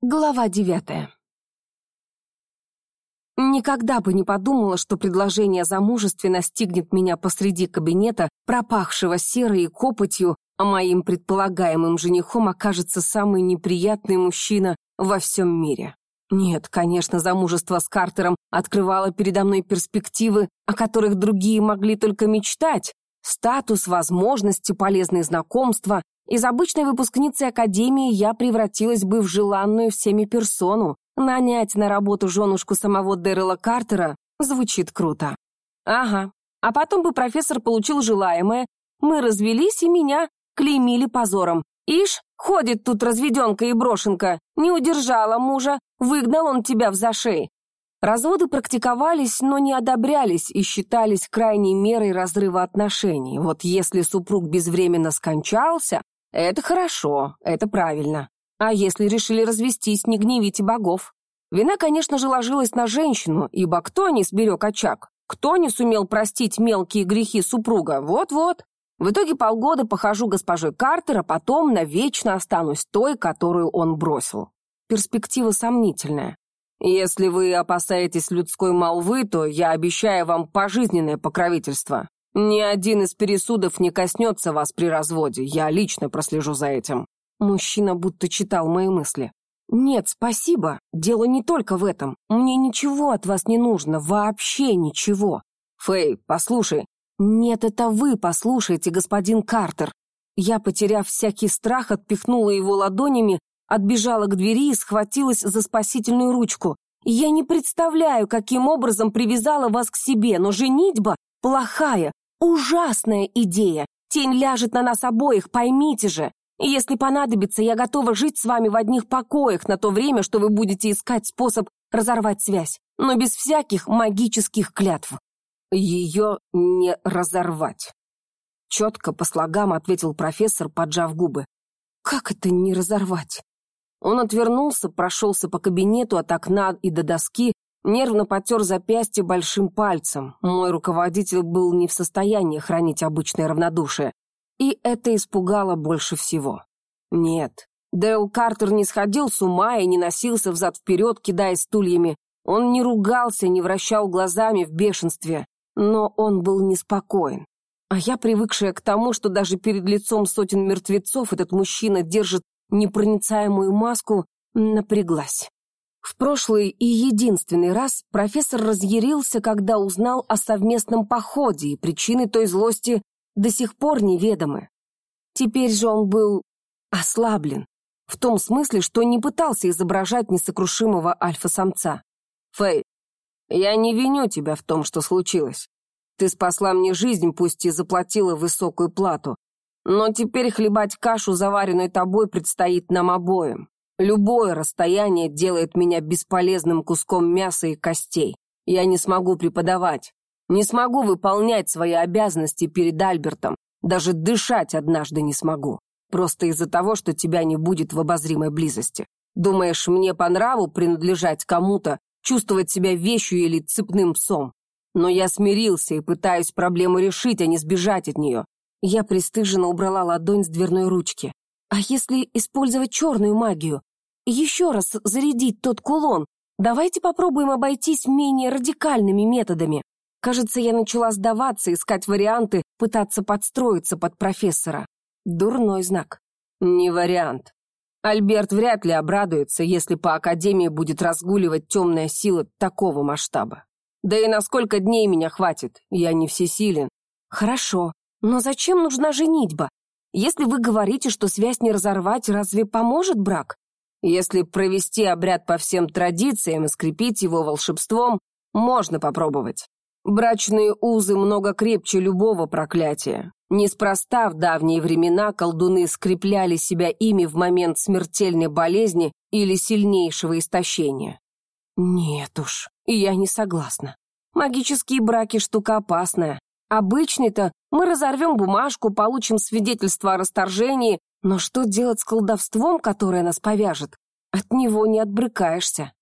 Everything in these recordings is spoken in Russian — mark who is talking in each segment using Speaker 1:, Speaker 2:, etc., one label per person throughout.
Speaker 1: Глава девятая. Никогда бы не подумала, что предложение о замужестве настигнет меня посреди кабинета, пропахшего серой и копотью, а моим предполагаемым женихом окажется самый неприятный мужчина во всем мире. Нет, конечно, замужество с Картером открывало передо мной перспективы, о которых другие могли только мечтать. Статус, возможности, полезные знакомства, из обычной выпускницы академии я превратилась бы в желанную всеми персону. Нанять на работу женушку самого Дэррела Картера звучит круто. Ага. А потом бы профессор получил желаемое. Мы развелись, и меня клеймили позором. Ишь, ходит тут разведенка и брошенка. Не удержала мужа, выгнал он тебя в зашей. Разводы практиковались, но не одобрялись и считались крайней мерой разрыва отношений. Вот если супруг безвременно скончался, это хорошо, это правильно. А если решили развестись, не гневите богов. Вина, конечно же, ложилась на женщину, ибо кто не сберег очаг? Кто не сумел простить мелкие грехи супруга? Вот-вот. В итоге полгода похожу госпожой Картер, а потом навечно останусь той, которую он бросил. Перспектива сомнительная. Если вы опасаетесь людской молвы, то я обещаю вам пожизненное покровительство. Ни один из пересудов не коснется вас при разводе. Я лично прослежу за этим». Мужчина будто читал мои мысли. «Нет, спасибо. Дело не только в этом. Мне ничего от вас не нужно. Вообще ничего. Фэй, послушай». «Нет, это вы послушайте, господин Картер». Я, потеряв всякий страх, отпихнула его ладонями, отбежала к двери и схватилась за спасительную ручку. «Я не представляю, каким образом привязала вас к себе, но женитьба плохая, Ужасная идея! Тень ляжет на нас обоих, поймите же! Если понадобится, я готова жить с вами в одних покоях на то время, что вы будете искать способ разорвать связь, но без всяких магических клятв. Ее не разорвать. Четко по слогам ответил профессор, поджав губы. Как это не разорвать? Он отвернулся, прошелся по кабинету от окна и до доски, Нервно потер запястье большим пальцем. Мой руководитель был не в состоянии хранить обычное равнодушие. И это испугало больше всего. Нет, Дэл Картер не сходил с ума и не носился взад-вперед, кидая стульями. Он не ругался, не вращал глазами в бешенстве. Но он был неспокоен. А я, привыкшая к тому, что даже перед лицом сотен мертвецов этот мужчина держит непроницаемую маску, напряглась. В прошлый и единственный раз профессор разъярился, когда узнал о совместном походе, и причины той злости до сих пор неведомы. Теперь же он был ослаблен, в том смысле, что не пытался изображать несокрушимого альфа-самца. «Фэй, я не виню тебя в том, что случилось. Ты спасла мне жизнь, пусть и заплатила высокую плату. Но теперь хлебать кашу, заваренную тобой, предстоит нам обоим. Любое расстояние делает меня бесполезным куском мяса и костей. Я не смогу преподавать, не смогу выполнять свои обязанности перед Альбертом, даже дышать однажды не смогу. Просто из-за того, что тебя не будет в обозримой близости. Думаешь, мне по нраву принадлежать кому-то, чувствовать себя вещью или цепным псом? Но я смирился и пытаюсь проблему решить, а не сбежать от нее. Я пристыженно убрала ладонь с дверной ручки. А если использовать черную магию? Еще раз зарядить тот кулон. Давайте попробуем обойтись менее радикальными методами. Кажется, я начала сдаваться, искать варианты, пытаться подстроиться под профессора. Дурной знак. Не вариант. Альберт вряд ли обрадуется, если по Академии будет разгуливать темная сила такого масштаба. Да и на сколько дней меня хватит? Я не всесилен. Хорошо, но зачем нужна женитьба? Если вы говорите, что связь не разорвать, разве поможет брак? Если провести обряд по всем традициям и скрепить его волшебством, можно попробовать. Брачные узы много крепче любого проклятия. Неспроста в давние времена колдуны скрепляли себя ими в момент смертельной болезни или сильнейшего истощения. Нет уж, я не согласна. Магические браки штука опасная. Обычный-то мы разорвем бумажку, получим свидетельство о расторжении, но что делать с колдовством, которое нас повяжет? От него не отбрыкаешься.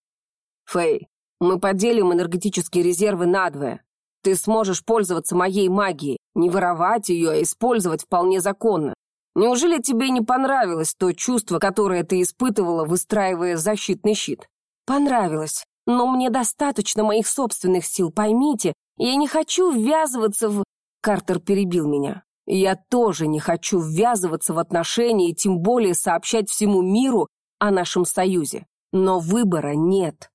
Speaker 1: Фэй, мы поделим энергетические резервы надвое. Ты сможешь пользоваться моей магией, не воровать ее, а использовать вполне законно. Неужели тебе не понравилось то чувство, которое ты испытывала, выстраивая защитный щит? Понравилось. Но мне достаточно моих собственных сил, поймите. Я не хочу ввязываться в... Картер перебил меня. Я тоже не хочу ввязываться в отношения и тем более сообщать всему миру о нашем союзе. Но выбора нет.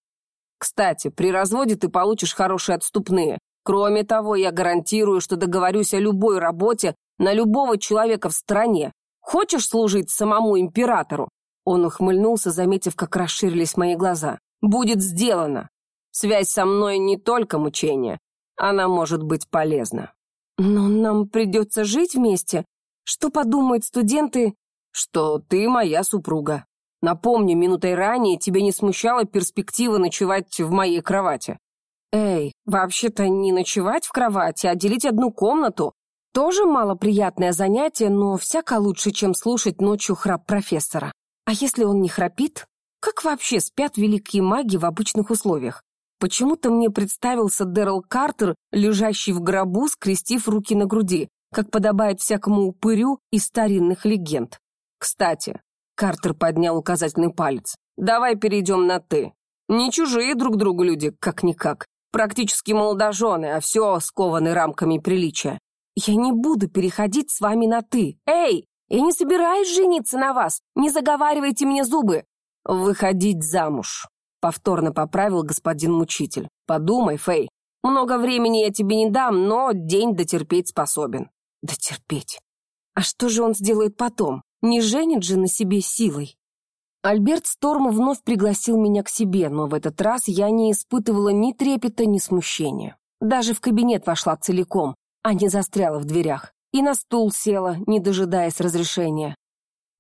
Speaker 1: Кстати, при разводе ты получишь хорошие отступные. Кроме того, я гарантирую, что договорюсь о любой работе на любого человека в стране. Хочешь служить самому императору?» Он ухмыльнулся, заметив, как расширились мои глаза. «Будет сделано. Связь со мной не только мучение. Она может быть полезна». «Но нам придется жить вместе. Что подумают студенты?» «Что ты моя супруга. Напомню, минутой ранее тебе не смущала перспектива ночевать в моей кровати». «Эй, вообще-то не ночевать в кровати, а делить одну комнату. Тоже малоприятное занятие, но всяко лучше, чем слушать ночью храп профессора. А если он не храпит? Как вообще спят великие маги в обычных условиях? Почему-то мне представился Дэрил Картер, лежащий в гробу, скрестив руки на груди, как подобает всякому упырю из старинных легенд. Кстати, Картер поднял указательный палец. «Давай перейдем на «ты». Не чужие друг другу люди, как-никак. Практически молодожены, а все скованы рамками приличия. «Я не буду переходить с вами на «ты». Эй, я не собираюсь жениться на вас. Не заговаривайте мне зубы». «Выходить замуж», — повторно поправил господин мучитель. «Подумай, Фэй, много времени я тебе не дам, но день дотерпеть способен». «Дотерпеть? А что же он сделает потом? Не женит же на себе силой?» Альберт Сторм вновь пригласил меня к себе, но в этот раз я не испытывала ни трепета, ни смущения. Даже в кабинет вошла целиком, а не застряла в дверях, и на стул села, не дожидаясь разрешения.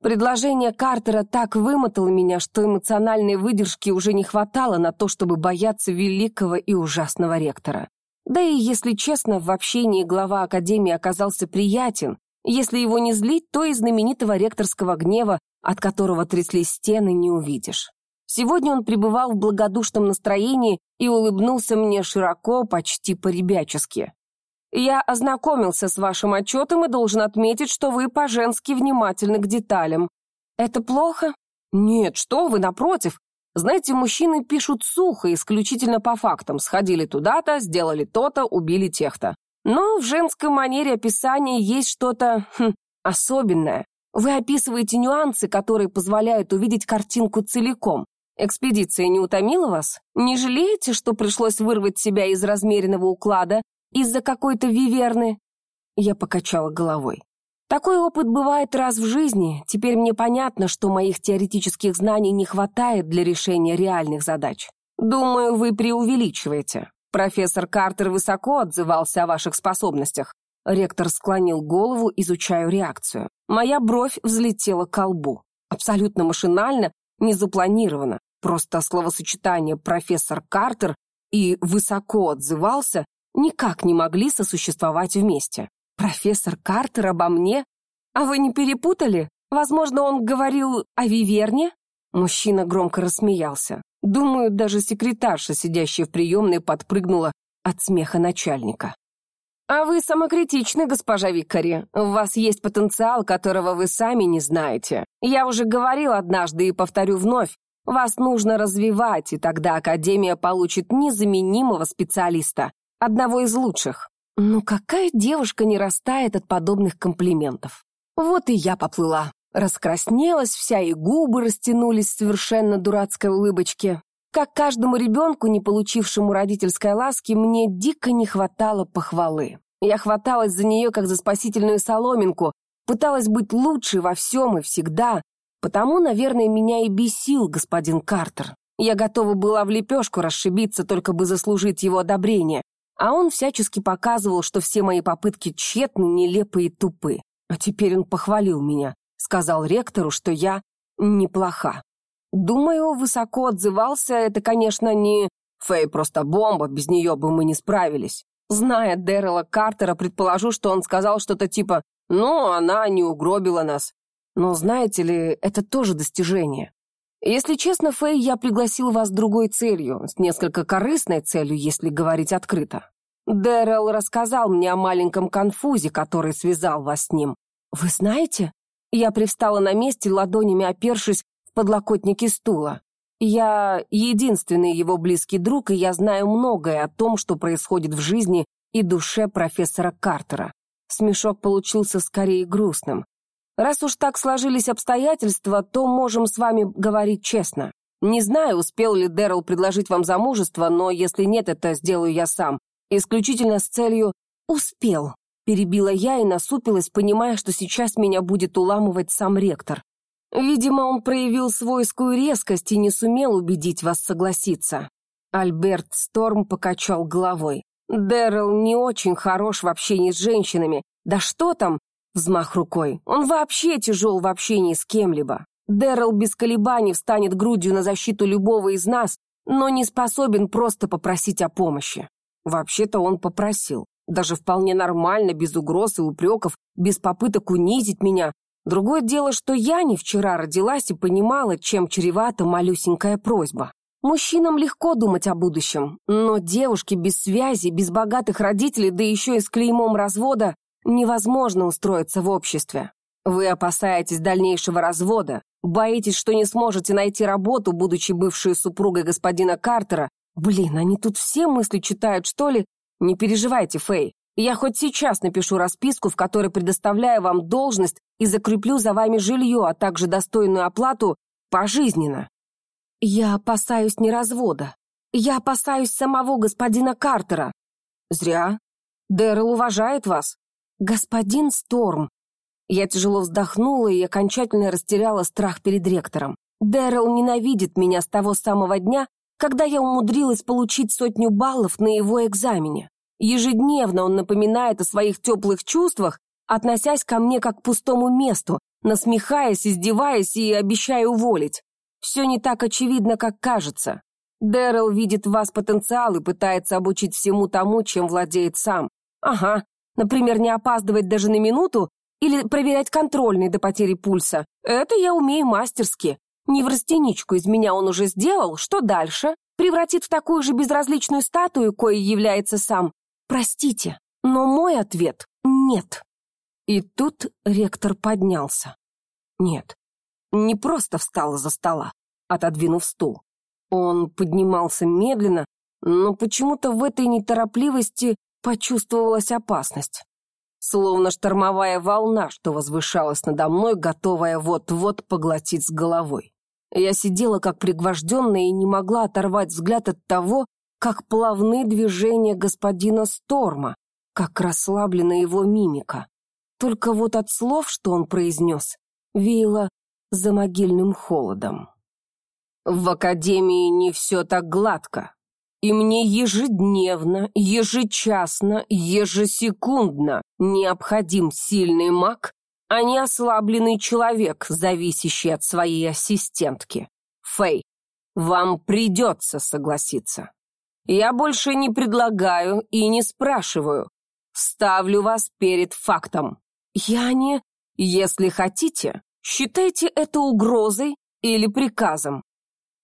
Speaker 1: Предложение Картера так вымотало меня, что эмоциональной выдержки уже не хватало на то, чтобы бояться великого и ужасного ректора. Да и, если честно, в общении глава Академии оказался приятен. Если его не злить, то и знаменитого ректорского гнева, от которого тряслись стены, не увидишь. Сегодня он пребывал в благодушном настроении и улыбнулся мне широко, почти по-ребячески. Я ознакомился с вашим отчетом и должен отметить, что вы по-женски внимательны к деталям. Это плохо? Нет, что вы, напротив. Знаете, мужчины пишут сухо, исключительно по фактам. Сходили туда-то, сделали то-то, убили тех-то. Но в женской манере описания есть что-то хм, особенное. Вы описываете нюансы, которые позволяют увидеть картинку целиком. Экспедиция не утомила вас? Не жалеете, что пришлось вырвать себя из размеренного уклада из-за какой-то виверны?» Я покачала головой. «Такой опыт бывает раз в жизни. Теперь мне понятно, что моих теоретических знаний не хватает для решения реальных задач. Думаю, вы преувеличиваете. Профессор Картер высоко отзывался о ваших способностях». Ректор склонил голову, изучая реакцию. Моя бровь взлетела к колбу. Абсолютно машинально, не запланировано. Просто словосочетание «профессор Картер» и «высоко отзывался» никак не могли сосуществовать вместе. Профессор Картер обо мне? А вы не перепутали? Возможно, он говорил о Виверне? Мужчина громко рассмеялся. Думаю, даже секретарша, сидящая в приемной, подпрыгнула от смеха начальника. «А вы самокритичны, госпожа Викари. У вас есть потенциал, которого вы сами не знаете. Я уже говорил однажды и повторю вновь. Вас нужно развивать, и тогда Академия получит незаменимого специалиста одного из лучших. Ну какая девушка не растает от подобных комплиментов? Вот и я поплыла. Раскраснелась вся, и губы растянулись в совершенно дурацкой улыбочке. Как каждому ребенку, не получившему родительской ласки, мне дико не хватало похвалы. Я хваталась за нее, как за спасительную соломинку, пыталась быть лучшей во всем и всегда, потому, наверное, меня и бесил господин Картер. Я готова была в лепешку расшибиться, только бы заслужить его одобрение. А он всячески показывал, что все мои попытки тщетны, нелепы и тупы. А теперь он похвалил меня, сказал ректору, что я неплоха. Думаю, высоко отзывался, это, конечно, не... Фэй просто бомба, без нее бы мы не справились. Зная Дэррела Картера, предположу, что он сказал что-то типа «Ну, она не угробила нас». Но, знаете ли, это тоже достижение. Если честно, Фэй, я пригласил вас с другой целью, с несколько корыстной целью, если говорить открыто. Дэрил рассказал мне о маленьком конфузе, который связал вас с ним. Вы знаете? Я привстала на месте, ладонями опершись в подлокотники стула. Я единственный его близкий друг, и я знаю многое о том, что происходит в жизни и душе профессора Картера. Смешок получился скорее грустным. Раз уж так сложились обстоятельства, то можем с вами говорить честно. Не знаю, успел ли Дэрил предложить вам замужество, но если нет, это сделаю я сам. Исключительно с целью «успел», перебила я и насупилась, понимая, что сейчас меня будет уламывать сам ректор. Видимо, он проявил свойскую резкость и не сумел убедить вас согласиться. Альберт Сторм покачал головой. Дэрил не очень хорош в общении с женщинами. Да что там? Взмах рукой. Он вообще тяжел в общении с кем-либо. Дэрил без колебаний встанет грудью на защиту любого из нас, но не способен просто попросить о помощи. Вообще-то он попросил. Даже вполне нормально, без угроз и упреков, без попыток унизить меня, Другое дело, что я не вчера родилась и понимала, чем чревата малюсенькая просьба. Мужчинам легко думать о будущем, но девушке без связи, без богатых родителей, да еще и с клеймом развода, невозможно устроиться в обществе. Вы опасаетесь дальнейшего развода, боитесь, что не сможете найти работу, будучи бывшей супругой господина Картера. Блин, они тут все мысли читают, что ли? Не переживайте, Фэй. Я хоть сейчас напишу расписку, в которой предоставляю вам должность и закреплю за вами жилье, а также достойную оплату пожизненно. Я опасаюсь не развода. Я опасаюсь самого господина Картера. Зря. Дэрил уважает вас. Господин Сторм. Я тяжело вздохнула и окончательно растеряла страх перед ректором. Дэрил ненавидит меня с того самого дня, когда я умудрилась получить сотню баллов на его экзамене. Ежедневно он напоминает о своих теплых чувствах, относясь ко мне как к пустому месту, насмехаясь, издеваясь и обещая уволить. Все не так очевидно, как кажется. Дэрил видит в вас потенциал и пытается обучить всему тому, чем владеет сам. Ага, например, не опаздывать даже на минуту или проверять контрольный до потери пульса. Это я умею мастерски. Неврастеничку из меня он уже сделал, что дальше? Превратит в такую же безразличную статую, коей является сам, Простите, но мой ответ — нет. И тут ректор поднялся. Нет, не просто встал из-за стола, отодвинув стул. Он поднимался медленно, но почему-то в этой неторопливости почувствовалась опасность. Словно штормовая волна, что возвышалась надо мной, готовая вот-вот поглотить с головой. Я сидела как пригвожденная и не могла оторвать взгляд от того, как плавны движения господина Сторма, как расслаблена его мимика. Только вот от слов, что он произнес, веяло за могильным холодом. В академии не все так гладко, и мне ежедневно, ежечасно, ежесекундно необходим сильный маг, а не ослабленный человек, зависящий от своей ассистентки. Фэй, вам придется согласиться. Я больше не предлагаю и не спрашиваю. Ставлю вас перед фактом. Я не... Если хотите, считайте это угрозой или приказом.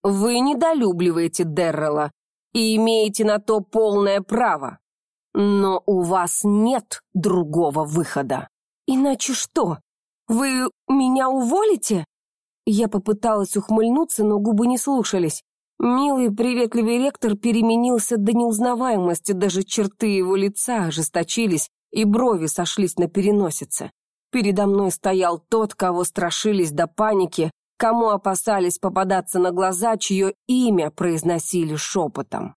Speaker 1: Вы недолюбливаете Деррела и имеете на то полное право. Но у вас нет другого выхода. Иначе что? Вы меня уволите? Я попыталась ухмыльнуться, но губы не слушались. Милый, приветливый ректор переменился до неузнаваемости, даже черты его лица ожесточились, и брови сошлись на переносице. Передо мной стоял тот, кого страшились до паники, кому опасались попадаться на глаза, чье имя произносили шепотом.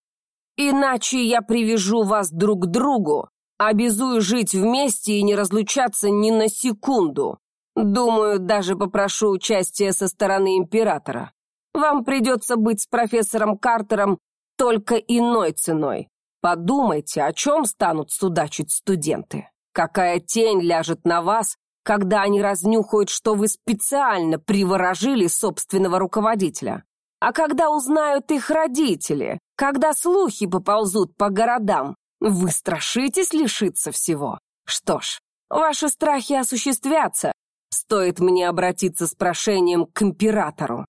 Speaker 1: «Иначе я привяжу вас друг к другу, обязую жить вместе и не разлучаться ни на секунду. Думаю, даже попрошу участия со стороны императора. Вам придется быть с профессором Картером только иной ценой. Подумайте, о чем станут судачить студенты. Какая тень ляжет на вас, когда они разнюхают, что вы специально приворожили собственного руководителя. А когда узнают их родители, когда слухи поползут по городам, вы страшитесь лишиться всего. Что ж, ваши страхи осуществятся. Стоит мне обратиться с прошением к императору.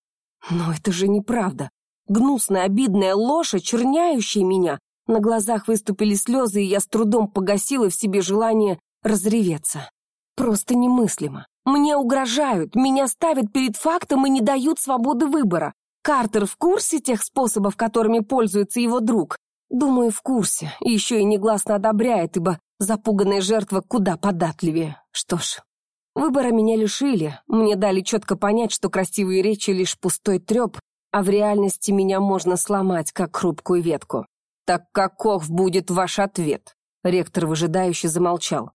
Speaker 1: Но это же неправда. Гнусная, обидная ложь, очерняющая меня. На глазах выступили слезы, и я с трудом погасила в себе желание разреветься. Просто немыслимо. Мне угрожают, меня ставят перед фактом и не дают свободы выбора. Картер в курсе тех способов, которыми пользуется его друг? Думаю, в курсе. Еще и негласно одобряет, ибо запуганная жертва куда податливее. Что ж, выбора меня лишили. Мне дали четко понять, что красивые речи лишь пустой треп, а в реальности меня можно сломать, как хрупкую ветку. Так каков будет ваш ответ? Ректор выжидающе замолчал.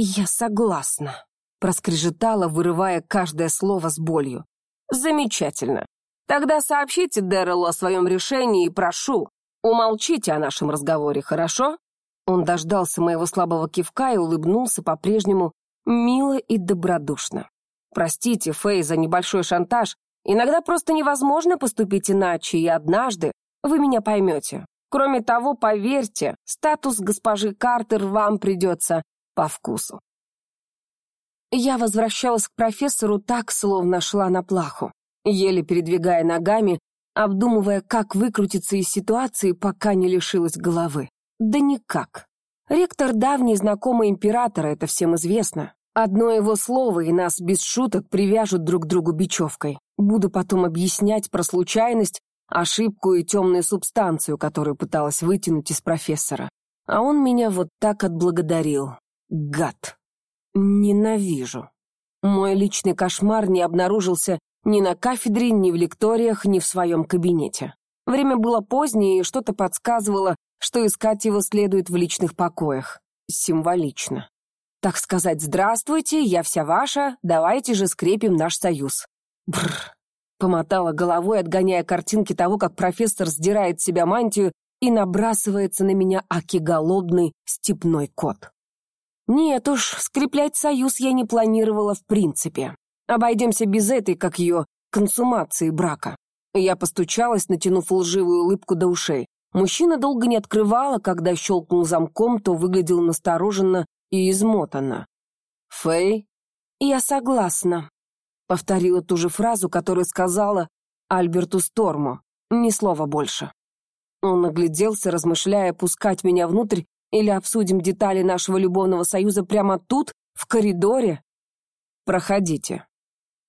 Speaker 1: «Я согласна», — проскрежетала, вырывая каждое слово с болью. «Замечательно. Тогда сообщите Дэррелу о своем решении и прошу, умолчите о нашем разговоре, хорошо?» Он дождался моего слабого кивка и улыбнулся по-прежнему мило и добродушно. «Простите, Фэй, за небольшой шантаж. Иногда просто невозможно поступить иначе, и однажды вы меня поймете. Кроме того, поверьте, статус госпожи Картер вам придется по вкусу». Я возвращалась к профессору так, словно шла на плаху еле передвигая ногами, обдумывая, как выкрутиться из ситуации, пока не лишилась головы. Да никак. Ректор давний знакомый императора, это всем известно. Одно его слово, и нас без шуток привяжут друг к другу бечевкой. Буду потом объяснять про случайность, ошибку и темную субстанцию, которую пыталась вытянуть из профессора. А он меня вот так отблагодарил. Гад. Ненавижу. Мой личный кошмар не обнаружился ни на кафедре, ни в лекториях, ни в своем кабинете. Время было позднее, и что-то подсказывало, что искать его следует в личных покоях. Символично. Так сказать, здравствуйте, я вся ваша, давайте же скрепим наш союз. Бррр. Помотала головой, отгоняя картинки того, как профессор сдирает с себя мантию и набрасывается на меня аки-голодный степной кот. Нет уж, скреплять союз я не планировала в принципе. Обойдемся без этой, как ее, консумации брака. Я постучалась, натянув лживую улыбку до ушей. Мужчина долго не открывала, когда щелкнул замком, то выглядел настороженно и измотанно. «Фэй?» «Я согласна», — повторила ту же фразу, которую сказала Альберту Сторму. Ни слова больше. Он огляделся, размышляя, пускать меня внутрь или обсудим детали нашего любовного союза прямо тут, в коридоре. «Проходите»,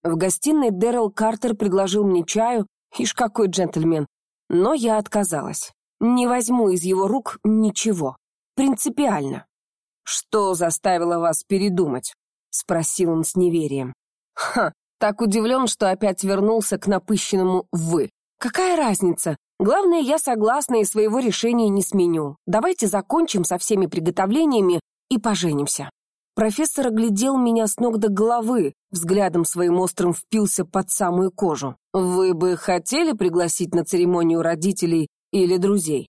Speaker 1: в гостиной Дэрил Картер предложил мне чаю, ишь какой джентльмен, но я отказалась. Не возьму из его рук ничего. Принципиально. «Что заставило вас передумать?» — спросил он с неверием. «Ха, так удивлен, что опять вернулся к напыщенному «вы». Какая разница? Главное, я согласна и своего решения не сменю. Давайте закончим со всеми приготовлениями и поженимся. Профессор оглядел меня с ног до головы, взглядом своим острым впился под самую кожу. «Вы бы хотели пригласить на церемонию родителей или друзей?»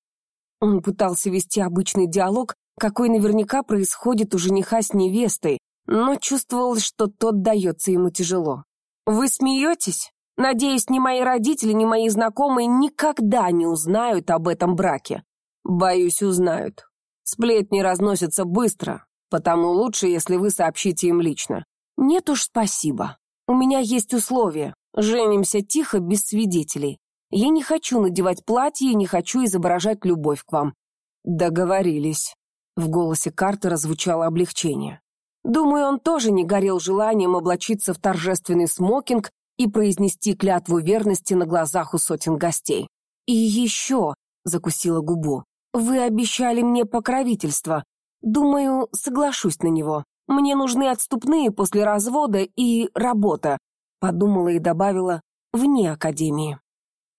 Speaker 1: Он пытался вести обычный диалог, какой наверняка происходит у жениха с невестой, но чувствовал, что тот дается ему тяжело. «Вы смеетесь? Надеюсь, ни мои родители, ни мои знакомые никогда не узнают об этом браке. Боюсь, узнают. Сплетни разносятся быстро, Потому лучше, если вы сообщите им лично. Нет уж, спасибо. У меня есть условия. Женимся тихо, без свидетелей. Я не хочу надевать платье и не хочу изображать любовь к вам. Договорились. В голосе Картера звучало облегчение. Думаю, он тоже не горел желанием облачиться в торжественный смокинг и произнести клятву верности на глазах у сотен гостей. «И еще», — закусила губу, — «вы обещали мне покровительство, Думаю, соглашусь на него. Мне нужны отступные после развода и работа, подумала и добавила, вне академии.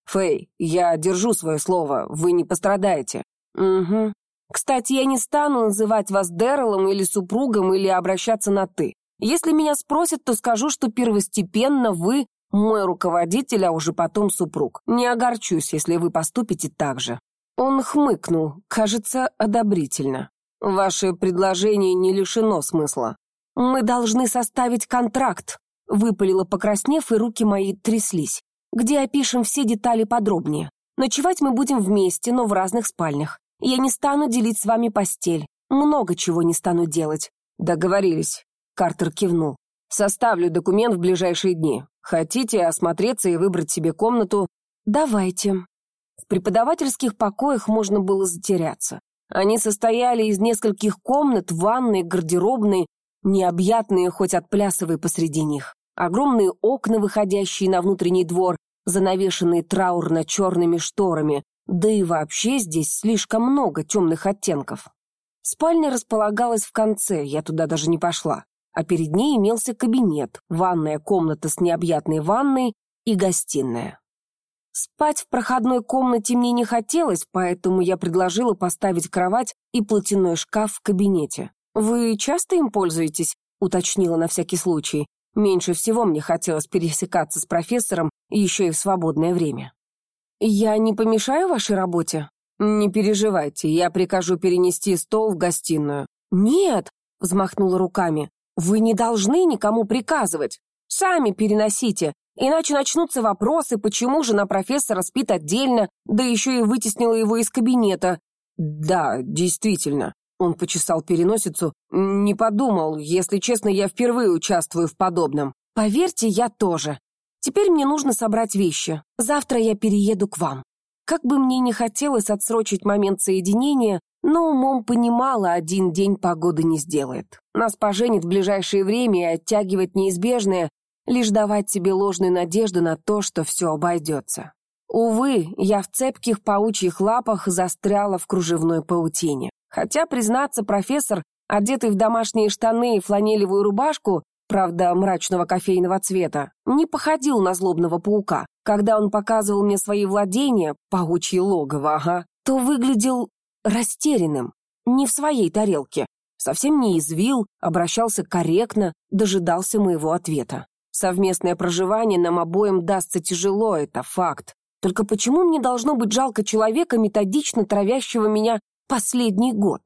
Speaker 1: Фэй, я держу свое слово, вы не пострадаете. Угу. Кстати, я не стану называть вас Дэролом или супругом или обращаться на «ты». Если меня спросят, то скажу, что первостепенно вы мой руководитель, а уже потом супруг. Не огорчусь, если вы поступите так же». Он хмыкнул, кажется, одобрительно. Ваше предложение не лишено смысла. Мы должны составить контракт, выпалила покраснев, и руки мои тряслись. Где опишем все детали подробнее. Ночевать мы будем вместе, но в разных спальнях. Я не стану делить с вами постель. Много чего не стану делать. Договорились. Картер кивнул. Составлю документ в ближайшие дни. Хотите осмотреться и выбрать себе комнату? Давайте. В преподавательских покоях можно было затеряться. Они состояли из нескольких комнат, ванной, гардеробной, необъятные, хоть отплясывай посреди них. Огромные окна, выходящие на внутренний двор, занавешенные траурно-черными шторами, да и вообще здесь слишком много темных оттенков. Спальня располагалась в конце, я туда даже не пошла, а перед ней имелся кабинет, ванная комната с необъятной ванной и гостиная. Спать в проходной комнате мне не хотелось, поэтому я предложила поставить кровать и платяной шкаф в кабинете. «Вы часто им пользуетесь?» — уточнила на всякий случай. Меньше всего мне хотелось пересекаться с профессором еще и в свободное время. «Я не помешаю вашей работе?» «Не переживайте, я прикажу перенести стол в гостиную». «Нет», — взмахнула руками, — «вы не должны никому приказывать. Сами переносите, иначе начнутся вопросы, почему жена профессора спит отдельно, да еще и вытеснила его из кабинета». «Да, действительно», он почесал переносицу. «Не подумал. Если честно, я впервые участвую в подобном. Поверьте, я тоже. Теперь мне нужно собрать вещи. Завтра я перееду к вам». Как бы мне не хотелось отсрочить момент соединения, но умом понимала, один день погоды не сделает. Нас поженит в ближайшее время и оттягивать неизбежное, лишь давать себе ложные надежды на то, что все обойдется. Увы, я в цепких паучьих лапах застряла в кружевной паутине. Хотя, признаться, профессор, одетый в домашние штаны и фланелевую рубашку, правда, мрачного кофейного цвета, не походил на злобного паука. Когда он показывал мне свои владения, паучье логово, ага, то выглядел растерянным, не в своей тарелке. Совсем не извил, обращался корректно, дожидался моего ответа. Совместное проживание нам обоим дастся тяжело, это факт. Только почему мне должно быть жалко человека, методично травящего меня последний год.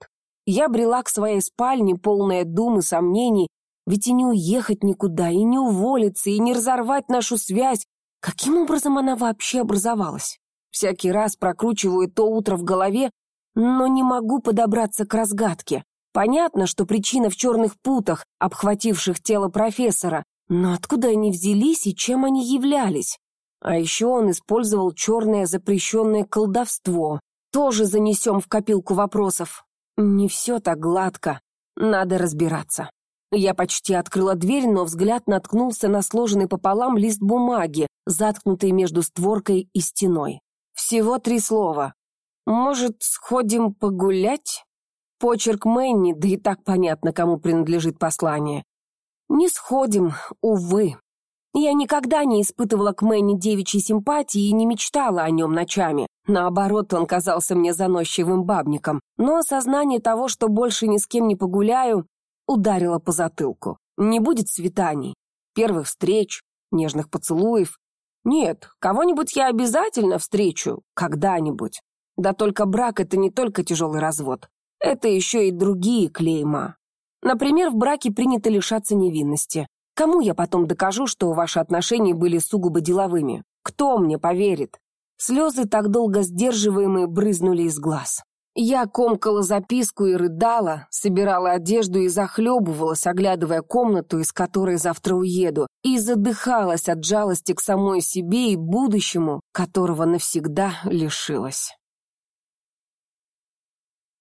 Speaker 1: Я брела к своей спальне, полная дум и сомнений, ведь и не уехать никуда, и не уволиться, и не разорвать нашу связь. Каким образом она вообще образовалась? Всякий раз прокручиваю то утро в голове, но не могу подобраться к разгадке. Понятно, что причина в черных путах, обхвативших тело профессора, но откуда они взялись и чем они являлись? А еще он использовал черное запрещенное колдовство, тоже занесем в копилку вопросов. Не все так гладко. Надо разбираться. Я почти открыла дверь, но взгляд наткнулся на сложенный пополам лист бумаги, заткнутый между створкой и стеной. Всего три слова. «Может, сходим погулять?» Почерк Мэнни, да и так понятно, кому принадлежит послание. «Не сходим, увы». Я никогда не испытывала к Мэнни девичьей симпатии и не мечтала о нем ночами. Наоборот, он казался мне заносчивым бабником. Но осознание того, что больше ни с кем не погуляю, ударило по затылку. Не будет свиданий, первых встреч, нежных поцелуев. Нет, кого-нибудь я обязательно встречу, когда-нибудь. Да только брак — это не только тяжелый развод. Это еще и другие клейма. Например, в браке принято лишаться невинности. Кому я потом докажу, что ваши отношения были сугубо деловыми? Кто мне поверит? Слезы, так долго сдерживаемые, брызнули из глаз. Я комкала записку и рыдала, собирала одежду и захлебывалась, оглядывая комнату, из которой завтра уеду, и задыхалась от жалости к самой себе и будущему, которого навсегда лишилась.